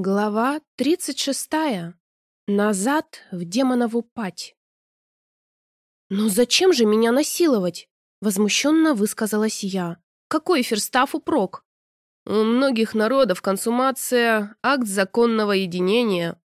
Глава 36. Назад в демонову пать. «Ну зачем же меня насиловать?» — возмущенно высказалась я. «Какой Ферстафу прок?» «У многих народов консумация — акт законного единения».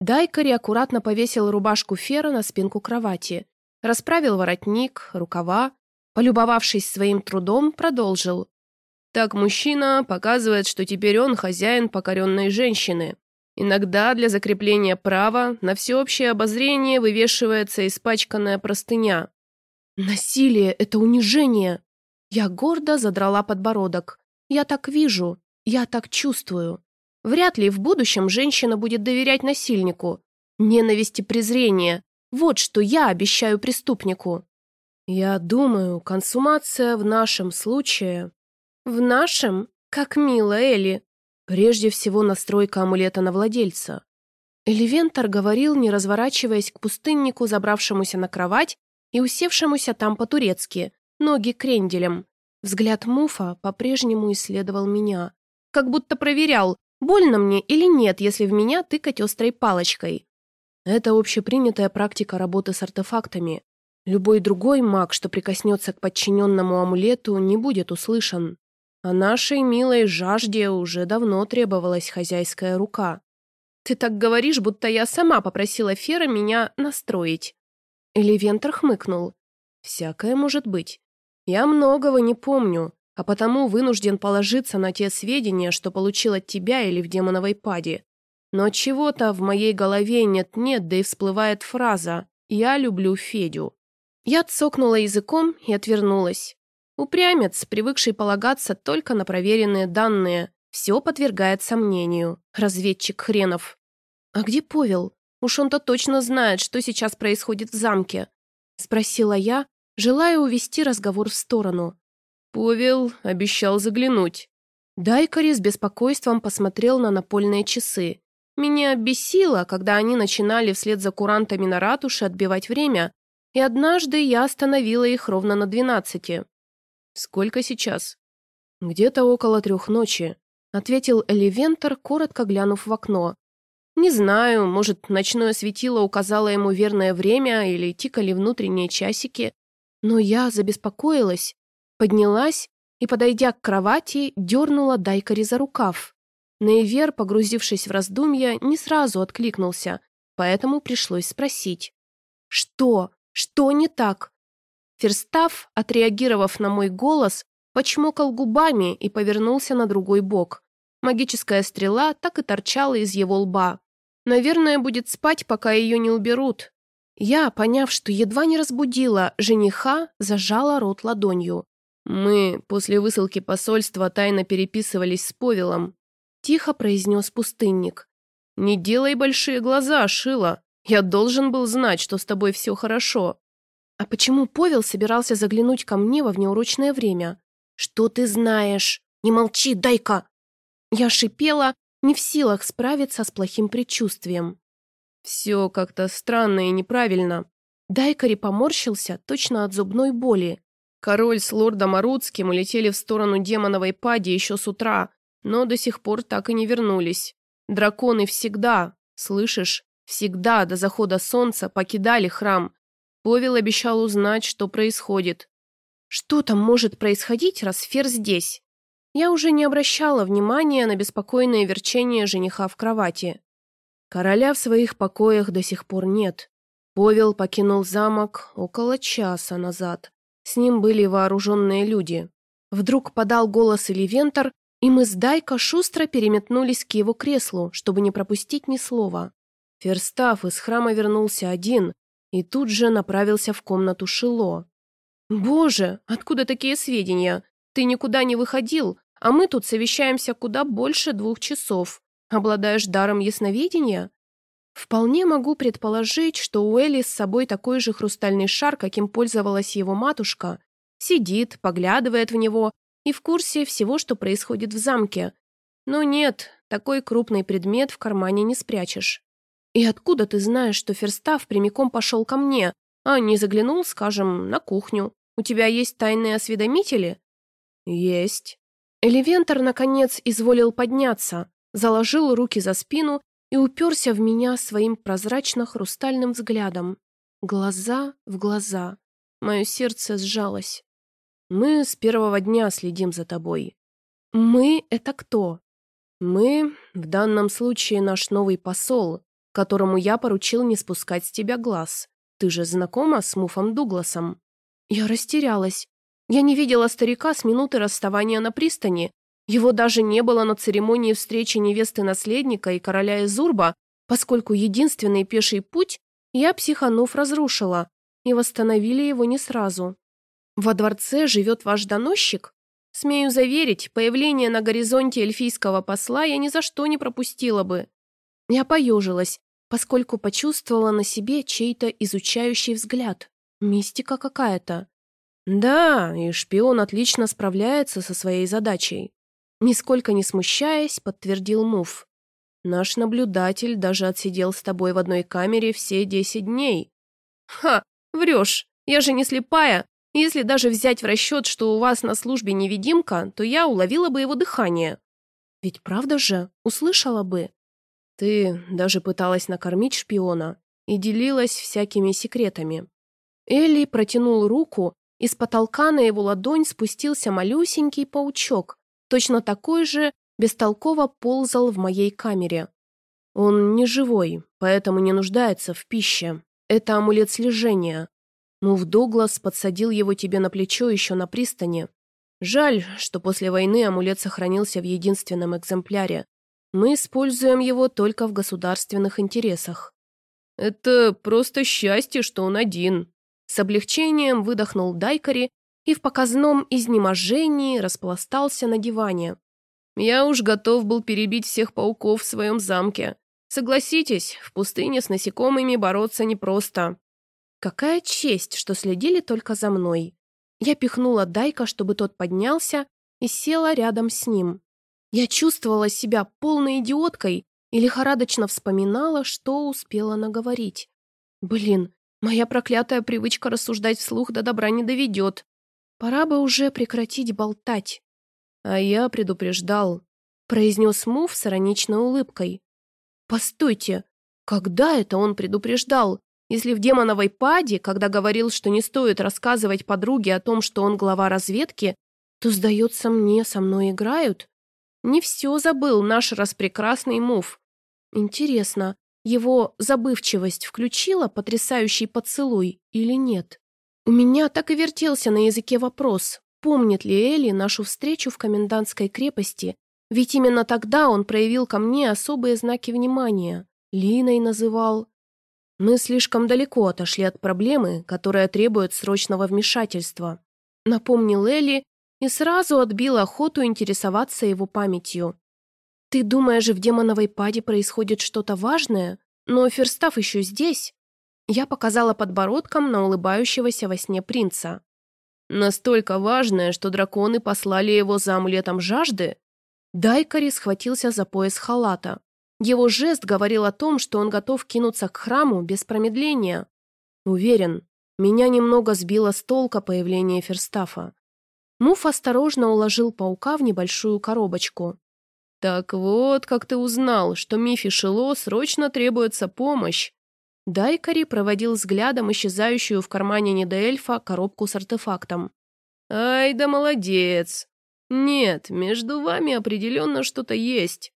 Дайкари аккуратно повесил рубашку Фера на спинку кровати, расправил воротник, рукава, полюбовавшись своим трудом, продолжил. Так мужчина показывает, что теперь он хозяин покоренной женщины. Иногда для закрепления права на всеобщее обозрение вывешивается испачканная простыня. «Насилие — это унижение!» Я гордо задрала подбородок. «Я так вижу, я так чувствую. Вряд ли в будущем женщина будет доверять насильнику. Ненависть и презрение — вот что я обещаю преступнику». «Я думаю, консумация в нашем случае в нашем, как мило, Элли. Прежде всего настройка амулета на владельца. Эливентор говорил, не разворачиваясь к пустыннику, забравшемуся на кровать и усевшемуся там по-турецки, ноги кренделем. Взгляд Муфа по-прежнему исследовал меня. Как будто проверял, больно мне или нет, если в меня тыкать острой палочкой. Это общепринятая практика работы с артефактами. Любой другой маг, что прикоснется к подчиненному амулету, не будет услышан. А нашей милой жажде уже давно требовалась хозяйская рука. «Ты так говоришь, будто я сама попросила Фера меня настроить». Эливентор хмыкнул. «Всякое может быть. Я многого не помню, а потому вынужден положиться на те сведения, что получил от тебя или в демоновой паде. Но чего-то в моей голове нет-нет, да и всплывает фраза «Я люблю Федю». Я цокнула языком и отвернулась. Упрямец, привыкший полагаться только на проверенные данные, все подвергает сомнению. Разведчик хренов. «А где Повел? Уж он-то точно знает, что сейчас происходит в замке», — спросила я, желая увести разговор в сторону. Повел обещал заглянуть. Дайкари с беспокойством посмотрел на напольные часы. Меня бесило, когда они начинали вслед за курантами на ратуше отбивать время, и однажды я остановила их ровно на двенадцати. «Сколько сейчас?» «Где-то около трех ночи», — ответил Эливентор, коротко глянув в окно. «Не знаю, может, ночное светило указало ему верное время или тикали внутренние часики, но я забеспокоилась, поднялась и, подойдя к кровати, дернула Дайкари за рукав. Нейвер, погрузившись в раздумья, не сразу откликнулся, поэтому пришлось спросить. «Что? Что не так?» Ферстав, отреагировав на мой голос, почмокал губами и повернулся на другой бок. Магическая стрела так и торчала из его лба. Наверное, будет спать, пока ее не уберут. Я, поняв, что едва не разбудила жениха, зажала рот ладонью. Мы после высылки посольства тайно переписывались с Повелом. Тихо произнес пустынник. «Не делай большие глаза, Шила. Я должен был знать, что с тобой все хорошо. А почему Повел собирался заглянуть ко мне во внеурочное время? Что ты знаешь? Не молчи, дай-ка! Я шипела, не в силах справиться с плохим предчувствием. Все как-то странно и неправильно. Дайкари поморщился точно от зубной боли. Король с лордом Арудским улетели в сторону демоновой пади еще с утра, но до сих пор так и не вернулись. Драконы всегда, слышишь, всегда до захода солнца покидали храм, Повел обещал узнать, что происходит. Что там может происходить, раз Фер здесь? Я уже не обращала внимания на беспокойное верчение жениха в кровати. Короля в своих покоях до сих пор нет. Повел покинул замок около часа назад. С ним были вооруженные люди. Вдруг подал голос Эливентор, и мы с Дайко шустро переметнулись к его креслу, чтобы не пропустить ни слова. Ферстаф из храма вернулся один, и тут же направился в комнату Шило. «Боже, откуда такие сведения? Ты никуда не выходил, а мы тут совещаемся куда больше двух часов. Обладаешь даром ясновидения?» Вполне могу предположить, что у Элли с собой такой же хрустальный шар, каким пользовалась его матушка. Сидит, поглядывает в него и в курсе всего, что происходит в замке. Но нет, такой крупный предмет в кармане не спрячешь. «И откуда ты знаешь, что Ферстав прямиком пошел ко мне, а не заглянул, скажем, на кухню? У тебя есть тайные осведомители?» «Есть». Эливентор, наконец, изволил подняться, заложил руки за спину и уперся в меня своим прозрачно-хрустальным взглядом. Глаза в глаза. Мое сердце сжалось. «Мы с первого дня следим за тобой». «Мы — это кто?» «Мы, в данном случае, наш новый посол, которому я поручил не спускать с тебя глаз. Ты же знакома с Муфом Дугласом?» Я растерялась. Я не видела старика с минуты расставания на пристани. Его даже не было на церемонии встречи невесты-наследника и короля Изурба, поскольку единственный пеший путь я, психанув, разрушила, и восстановили его не сразу. Во дворце живет ваш доносчик? Смею заверить, появление на горизонте эльфийского посла я ни за что не пропустила бы. Я поежилась, поскольку почувствовала на себе чей-то изучающий взгляд. Мистика какая-то. Да, и шпион отлично справляется со своей задачей. Нисколько не смущаясь, подтвердил Муф. Наш наблюдатель даже отсидел с тобой в одной камере все десять дней. Ха, врешь, я же не слепая. Если даже взять в расчет, что у вас на службе невидимка, то я уловила бы его дыхание. Ведь правда же, услышала бы. Ты даже пыталась накормить шпиона и делилась всякими секретами. Элли протянул руку, и с потолка на его ладонь спустился малюсенький паучок, точно такой же бестолково ползал в моей камере. Он не живой, поэтому не нуждается в пище. Это амулет слежения. Мув Дуглас подсадил его тебе на плечо еще на пристани. Жаль, что после войны амулет сохранился в единственном экземпляре. Мы используем его только в государственных интересах. Это просто счастье, что он один. С облегчением выдохнул Дайкари и в показном изнеможении распластался на диване. Я уж готов был перебить всех пауков в своем замке. Согласитесь, в пустыне с насекомыми бороться непросто. Какая честь, что следили только за мной. Я пихнула Дайка, чтобы тот поднялся, и села рядом с ним. Я чувствовала себя полной идиоткой и лихорадочно вспоминала, что успела наговорить. Блин, моя проклятая привычка рассуждать вслух до добра не доведет. Пора бы уже прекратить болтать. А я предупреждал, произнес Мув с ироничной улыбкой. Постойте, когда это он предупреждал? Если в демоновой паде, когда говорил, что не стоит рассказывать подруге о том, что он глава разведки, то, сдается мне, со мной играют? Не все забыл наш распрекрасный Мув. Интересно, его забывчивость включила потрясающий поцелуй или нет? У меня так и вертелся на языке вопрос, помнит ли Элли нашу встречу в комендантской крепости, ведь именно тогда он проявил ко мне особые знаки внимания. Линой называл. Мы слишком далеко отошли от проблемы, которая требует срочного вмешательства. Напомнил Элли и сразу отбил охоту интересоваться его памятью. «Ты думаешь, в демоновой паде происходит что-то важное? Но Ферстав еще здесь?» Я показала подбородком на улыбающегося во сне принца. «Настолько важное, что драконы послали его за амулетом жажды?» Дайкари схватился за пояс халата. Его жест говорил о том, что он готов кинуться к храму без промедления. Уверен, меня немного сбило с толка появление Ферстафа. Муф осторожно уложил паука в небольшую коробочку. «Так вот, как ты узнал, что Мифи Шило срочно требуется помощь!» Дайкари проводил взглядом исчезающую в кармане недоэльфа коробку с артефактом. «Ай да молодец! Нет, между вами определенно что-то есть.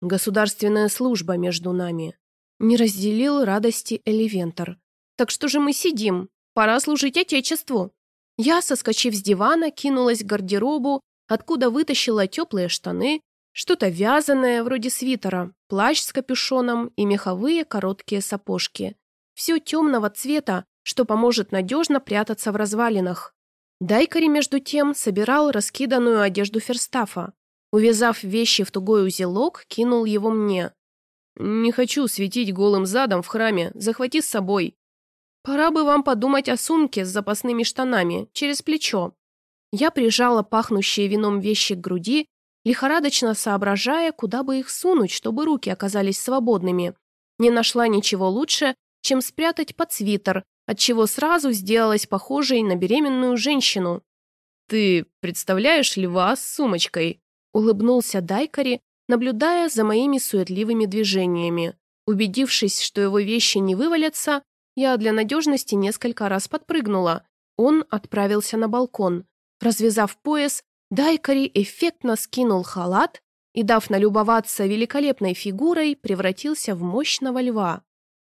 Государственная служба между нами». Не разделил радости Эливентор. «Так что же мы сидим? Пора служить Отечеству!» Я, соскочив с дивана, кинулась к гардеробу, откуда вытащила теплые штаны, что-то вязаное, вроде свитера, плащ с капюшоном и меховые короткие сапожки. Все темного цвета, что поможет надежно прятаться в развалинах. Дайкари, между тем, собирал раскиданную одежду Ферстафа. Увязав вещи в тугой узелок, кинул его мне. «Не хочу светить голым задом в храме, захвати с собой. Пора бы вам подумать о сумке с запасными штанами, через плечо. Я прижала пахнущие вином вещи к груди, лихорадочно соображая, куда бы их сунуть, чтобы руки оказались свободными. Не нашла ничего лучше, чем спрятать под свитер, отчего сразу сделалась похожей на беременную женщину. «Ты представляешь льва с сумочкой?» — улыбнулся Дайкари, наблюдая за моими суетливыми движениями. Убедившись, что его вещи не вывалятся, я для надежности несколько раз подпрыгнула. Он отправился на балкон. Развязав пояс, Дайкари эффектно скинул халат и, дав налюбоваться великолепной фигурой, превратился в мощного льва.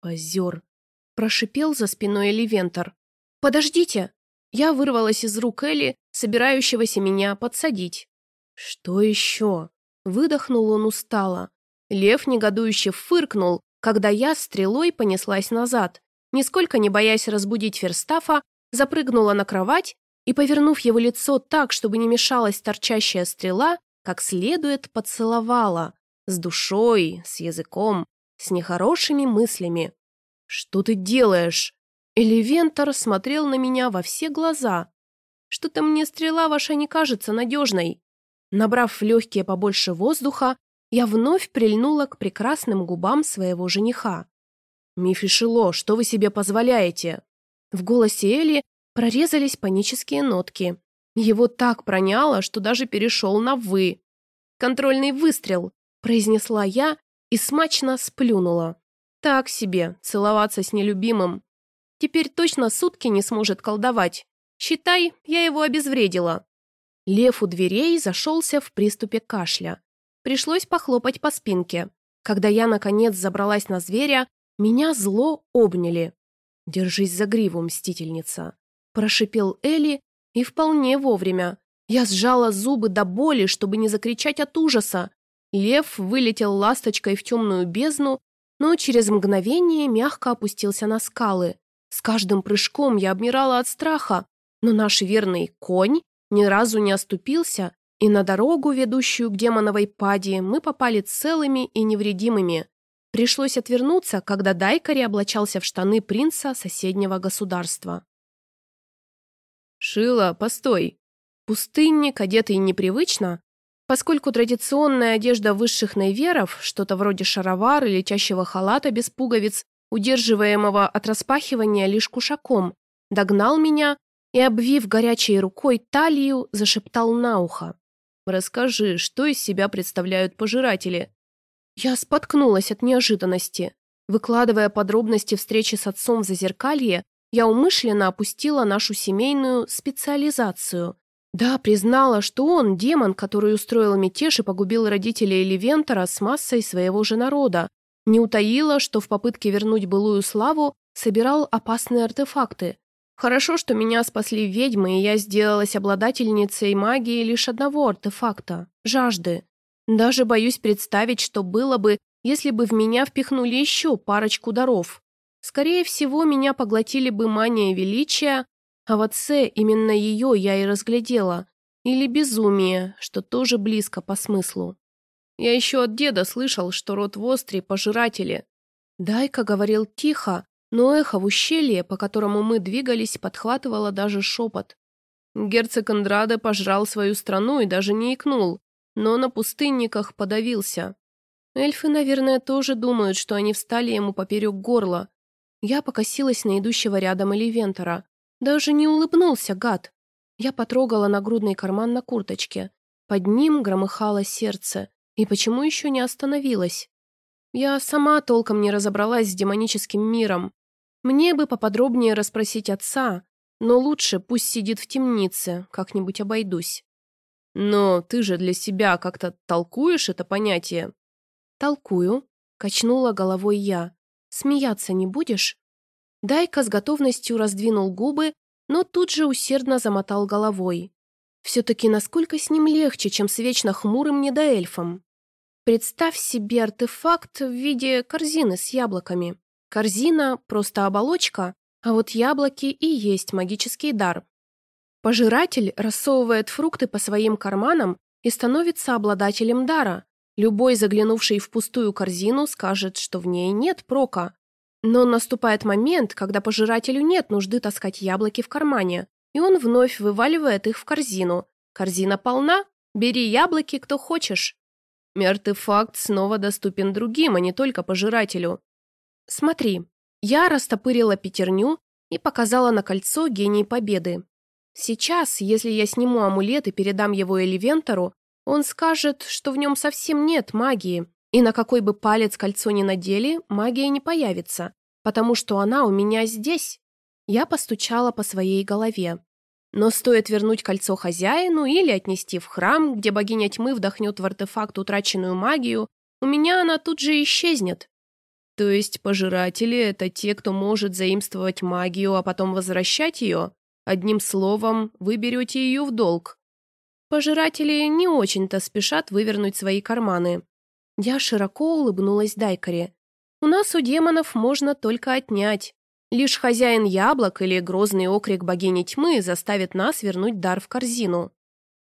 «Позер!» – прошипел за спиной Эливентор. «Подождите!» Я вырвалась из рук Элли, собирающегося меня подсадить. «Что еще?» – выдохнул он устало. Лев негодующе фыркнул, когда я стрелой понеслась назад. Нисколько не боясь разбудить Ферстафа, запрыгнула на кровать и, повернув его лицо так, чтобы не мешалась торчащая стрела, как следует поцеловала. С душой, с языком, с нехорошими мыслями. «Что ты делаешь?» Эливентор смотрел на меня во все глаза. «Что-то мне стрела ваша не кажется надежной». Набрав в легкие побольше воздуха, я вновь прильнула к прекрасным губам своего жениха. «Мифишело, что вы себе позволяете?» В голосе Эли прорезались панические нотки. Его так проняло, что даже перешел на «вы». «Контрольный выстрел», — произнесла я и смачно сплюнула. «Так себе, целоваться с нелюбимым. Теперь точно сутки не сможет колдовать. Считай, я его обезвредила». Лев у дверей зашелся в приступе кашля. Пришлось похлопать по спинке. Когда я, наконец, забралась на зверя, меня зло обняли. «Держись за гриву, мстительница», – прошипел Элли, и вполне вовремя. Я сжала зубы до боли, чтобы не закричать от ужаса. Лев вылетел ласточкой в темную бездну, но через мгновение мягко опустился на скалы. С каждым прыжком я обмирала от страха, но наш верный конь ни разу не оступился, и на дорогу, ведущую к демоновой паде, мы попали целыми и невредимыми. Пришлось отвернуться, когда Дайкари облачался в штаны принца соседнего государства. «Шила, постой!» Пустынник, одетый непривычно, поскольку традиционная одежда высших найверов, что-то вроде шаровар или летящего халата без пуговиц, удерживаемого от распахивания лишь кушаком, догнал меня и, обвив горячей рукой талию, зашептал на ухо. «Расскажи, что из себя представляют пожиратели?» Я споткнулась от неожиданности. Выкладывая подробности встречи с отцом в зазеркалье, я умышленно опустила нашу семейную специализацию. Да, признала, что он демон, который устроил мятеж и погубил родителей Левентора с массой своего же народа. Не утаила, что в попытке вернуть былую славу собирал опасные артефакты. Хорошо, что меня спасли ведьмы, и я сделалась обладательницей магии лишь одного артефакта – жажды. Даже боюсь представить, что было бы, если бы в меня впихнули еще парочку даров. Скорее всего, меня поглотили бы мания величия, а в отце именно ее я и разглядела. Или безумие, что тоже близко по смыслу. Я еще от деда слышал, что род Востри – пожиратели. Дайка говорил тихо, но эхо в ущелье, по которому мы двигались, подхватывало даже шепот. Герцог Андраде пожрал свою страну и даже не икнул, но на пустынниках подавился. Эльфы, наверное, тоже думают, что они встали ему поперек горла, я покосилась на идущего рядом Эливентора. Даже не улыбнулся, гад. Я потрогала нагрудный карман на курточке. Под ним громыхало сердце. И почему еще не остановилось? Я сама толком не разобралась с демоническим миром. Мне бы поподробнее расспросить отца, но лучше пусть сидит в темнице, как-нибудь обойдусь. Но ты же для себя как-то толкуешь это понятие? Толкую, качнула головой я. Смеяться не будешь?» Дайка с готовностью раздвинул губы, но тут же усердно замотал головой. Все-таки насколько с ним легче, чем с вечно хмурым недоэльфом. Представь себе артефакт в виде корзины с яблоками. Корзина – просто оболочка, а вот яблоки и есть магический дар. Пожиратель рассовывает фрукты по своим карманам и становится обладателем дара, Любой, заглянувший в пустую корзину, скажет, что в ней нет прока. Но наступает момент, когда пожирателю нет нужды таскать яблоки в кармане, и он вновь вываливает их в корзину. Корзина полна, бери яблоки, кто хочешь. Артефакт снова доступен другим, а не только пожирателю. Смотри, я растопырила пятерню и показала на кольцо гений победы. Сейчас, если я сниму амулет и передам его Эливентору, Он скажет, что в нем совсем нет магии, и на какой бы палец кольцо ни надели, магия не появится, потому что она у меня здесь. Я постучала по своей голове. Но стоит вернуть кольцо хозяину или отнести в храм, где богиня тьмы вдохнет в артефакт утраченную магию, у меня она тут же исчезнет. То есть пожиратели — это те, кто может заимствовать магию, а потом возвращать ее? Одним словом, вы берете ее в долг. Пожиратели не очень-то спешат вывернуть свои карманы. Я широко улыбнулась Дайкаре. «У нас у демонов можно только отнять. Лишь хозяин яблок или грозный окрик богини тьмы заставит нас вернуть дар в корзину».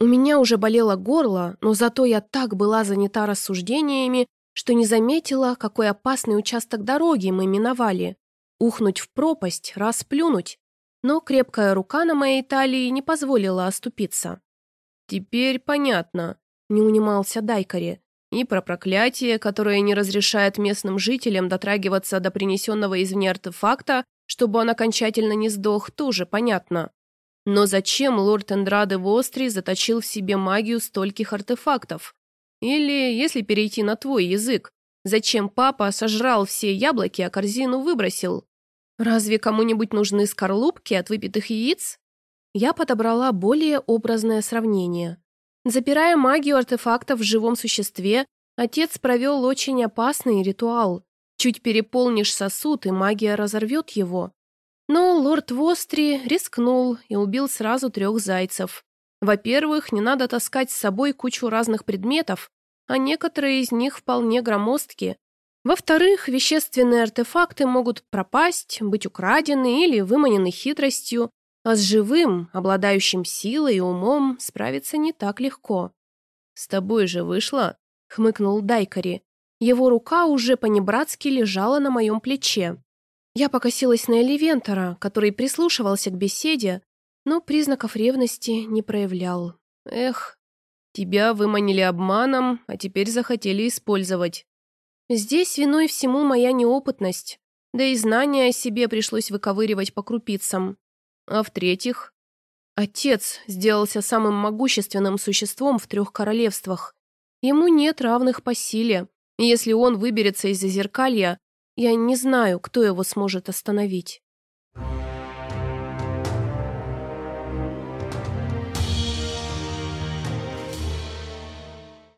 У меня уже болело горло, но зато я так была занята рассуждениями, что не заметила, какой опасный участок дороги мы миновали. Ухнуть в пропасть, расплюнуть. Но крепкая рука на моей талии не позволила оступиться. «Теперь понятно», — не унимался Дайкари. И про проклятие, которое не разрешает местным жителям дотрагиваться до принесенного извне артефакта, чтобы он окончательно не сдох, тоже понятно. Но зачем лорд Эндраде Востри заточил в себе магию стольких артефактов? Или, если перейти на твой язык, зачем папа сожрал все яблоки, а корзину выбросил? Разве кому-нибудь нужны скорлупки от выпитых яиц? Я подобрала более образное сравнение. Запирая магию артефакта в живом существе, отец провел очень опасный ритуал. Чуть переполнишь сосуд, и магия разорвет его. Но лорд Востри рискнул и убил сразу трех зайцев. Во-первых, не надо таскать с собой кучу разных предметов, а некоторые из них вполне громоздкие. Во-вторых, вещественные артефакты могут пропасть, быть украдены или выманены хитростью, а с живым, обладающим силой и умом, справиться не так легко. «С тобой же вышло?» — хмыкнул Дайкари. Его рука уже по-небратски лежала на моем плече. Я покосилась на Эливентора, который прислушивался к беседе, но признаков ревности не проявлял. Эх, тебя выманили обманом, а теперь захотели использовать. Здесь виной всему моя неопытность, да и знания о себе пришлось выковыривать по крупицам. А в-третьих, отец сделался самым могущественным существом в трех королевствах. Ему нет равных по силе, и если он выберется из-за зеркалья, я не знаю, кто его сможет остановить.